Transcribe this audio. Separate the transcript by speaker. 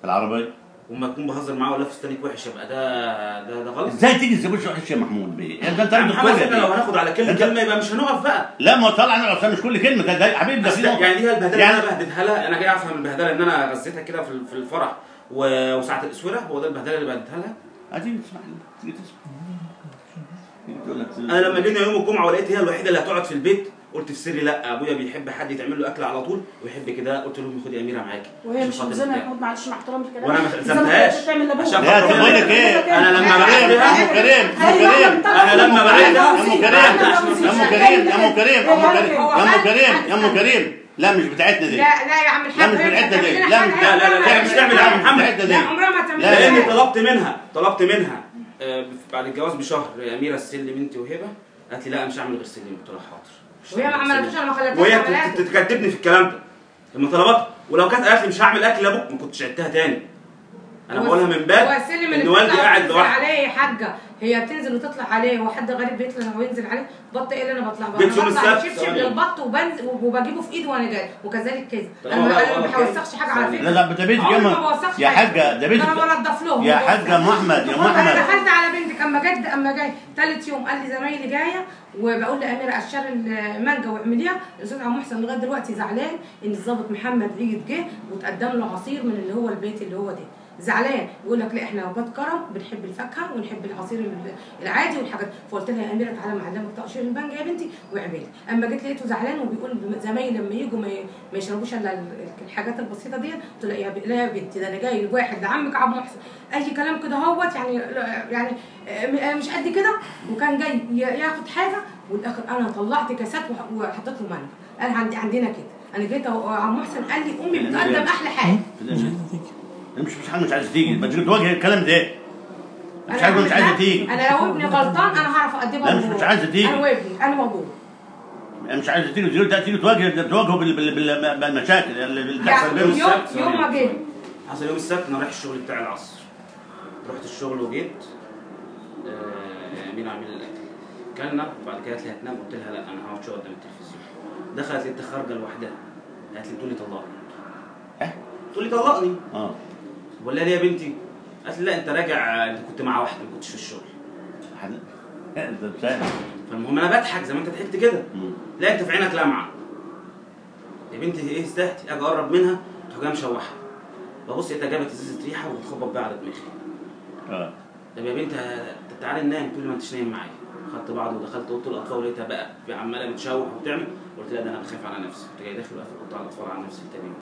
Speaker 1: في العربيه
Speaker 2: وما اكون بهزر معاه ولا فستانك وحش يبقى ده ده ده غلط.
Speaker 1: إزاي تيجي تزوج وحش يا محمود بيه؟ أنت انت
Speaker 2: يا
Speaker 1: عندك كل
Speaker 2: إحنا لو. هناخد على
Speaker 1: كلمة
Speaker 2: كلمة يبقى مش هنقف بقى.
Speaker 1: لا ما طلع أنا أصلا مش كل كلمة ده, ده حبيبي ده في.
Speaker 2: يعني دي هي البهدلة
Speaker 1: يعني-
Speaker 2: اللي أنا بهدلها لها أنا جاي أفهم البهدلة إن أنا غزيتها كده في في الفرح و- وساعة الاسوره هو ده البهدلة اللي بهدلها لها؟
Speaker 1: هتيجي تسمع لي تيجي تسمع.
Speaker 2: أنا لما جينا يوم الجمعة ولقيت هي الوحيدة اللي هتقعد في البيت قلت في سري لا أبويا بيحب حد يتعمل له أكل على طول ويحب كده قلت لهم خدي أميرة معاكي
Speaker 3: وهي مش ملزمة يا. محمود معلش مع احترامي الكلام
Speaker 2: وأنا ما التزمتهاش. عشان
Speaker 1: لا إيه
Speaker 2: أنا لما بعتها-
Speaker 1: ام كريم ام كريم
Speaker 2: أنا لما بعتها-
Speaker 1: ام كريم يا ام كريم يا ام كريم يا ام كريم يا ام كريم يا ام كريم لا مش بتاعتنا دي.
Speaker 4: لا لا يا عم الحاج
Speaker 1: لا مش بالعدة دي. لا مش-
Speaker 2: لا، لا، لا، لا، مش تعمل يا عم محمد.
Speaker 1: بتاعتنا دي.
Speaker 4: لا عمرها ما تعمل
Speaker 1: لا،
Speaker 2: لأني
Speaker 1: لا.
Speaker 2: طلبت منها طلبت منها. آه، بعد الجواز بشهر يا أميرة السلم أنت وهبة. قالت لي لا مش هعمل غير سلم. قلت لها حاضر.
Speaker 4: وهي ما عملتوش. أنا ما خليتهاش
Speaker 2: وهي تكذبني في الكلام ده. لما طلبتها ولو كانت قالت لي مش هعمل أكل لأبوك ما كنتش عدتها تاني.
Speaker 4: أنا
Speaker 2: بقولها من باب
Speaker 4: إن
Speaker 2: والدي قاعد لوحده.
Speaker 4: عليه يا حاجة. هي بتنزل وتطلع عليه هو حد غريب بيطلع وينزل عليه بط إيه اللي أنا بطلع؟ بقى
Speaker 2: بيت يوم
Speaker 4: أنا بطلع
Speaker 2: ثواني.
Speaker 4: للبط وبنزل وبجيبه في ايدي وأنا جاي. وكذلك كذا.
Speaker 2: أنا
Speaker 4: ما- بوسخش حاجة على. فكرة.
Speaker 1: لا ده ده
Speaker 4: عمري ما
Speaker 1: يا.
Speaker 4: حاجة.
Speaker 1: ده بيتك
Speaker 4: أنا بنضف لهم.
Speaker 1: يا. حاجة ام احمد يا ام
Speaker 4: أما جت أما جاي ثالث يوم قال لي زمايلي جاية وبقول لأميرة قشر المانجا واعمليها الاستاذ عم محسن لغاية دلوقتي زعلان إن الضابط محمد عيد جه وتقدم له عصير من اللي هو البيت اللي هو ده. زعلان بيقول لك لا إحنا وجبات كرم بنحب الفاكهة ونحب العصير ال- العادي والحاجات. فقلت لها يا أميرة تعالى معلمك تقشير المانجا يا بنتي واعملي. أما جيت لقيته زعلان وبيقول زمايلي لما يجوا ما يشربوش إلا ال- الحاجات البسيطة دي قلت له يا ب- لا يا بنتي ده أنا جاي واحد لعمك عبد محسن اي كلام كده هوت يعني يعني مش قد كده. وكان جاي ياخد حاجة والآخر أنا طلعت كاسات وح- وحطيت له مانجا. قال عندي عندنا كده. أنا جيت عم محسن قال لي امي بتقدم أحلى حاجة.
Speaker 1: مش مش حاجة مش عايزة تيجي. ما تيجي تواجه الكلام ده. مش عايزه مش عايزة تيجي.
Speaker 4: أنا لو ابني غلطان أنا هعرف أقدمها
Speaker 1: لا، مش-. مش عايزة تيجي.
Speaker 4: أنا وابني أنا وأبوه.
Speaker 1: مش عايزة تيجي. تيجي تيجي تواجه تواجهه بال- بال- بال- بالمشاكل اللي اللي بتحصل بينهم
Speaker 4: يوم
Speaker 2: السبت،
Speaker 4: يوم ما. جه
Speaker 2: حصل يوم السبت أنا رايح الشغل بتاع العصر. رحت الشغل وجيت. آه، اميره اعمل الاكل كلنا. وبعد كده قالت لي هتنام. قلت لها لا أنا هقعد شوية قدام التلفزيون. دخلت لقيتها خارجه لوحدها. قالت لي بتقول لي طلقني.
Speaker 1: إيه؟
Speaker 2: بتقول لي طلقني.
Speaker 1: آه.
Speaker 2: بقول لها ليه يا بنتي؟ قالت لي لا انت راجع انت كنت مع واحدة ما كنتش في الشغل. فالمهم أنا بضحك زي ما انت ضحكت كده. لا انت في عينك لمعة. يا بنتي إيه استهتي أجي اقرب منها تروح جاية مشوحة. ببص لقيتها جابت ازازة ريحة وبتخبط بيها على دماغي.
Speaker 1: آه.
Speaker 2: طب يا بنت طب تعالي ننام. تقول لي ما انتش نايم معايا. خدت بعض ودخلت أوضة الأطفال ولقيتها بقى عمالة بتشوح وبتعمل. قلت لها ده أنا بخاف على نفسي. كنت جاي داخل واقف في اوضه الأطفال على نفسي تاني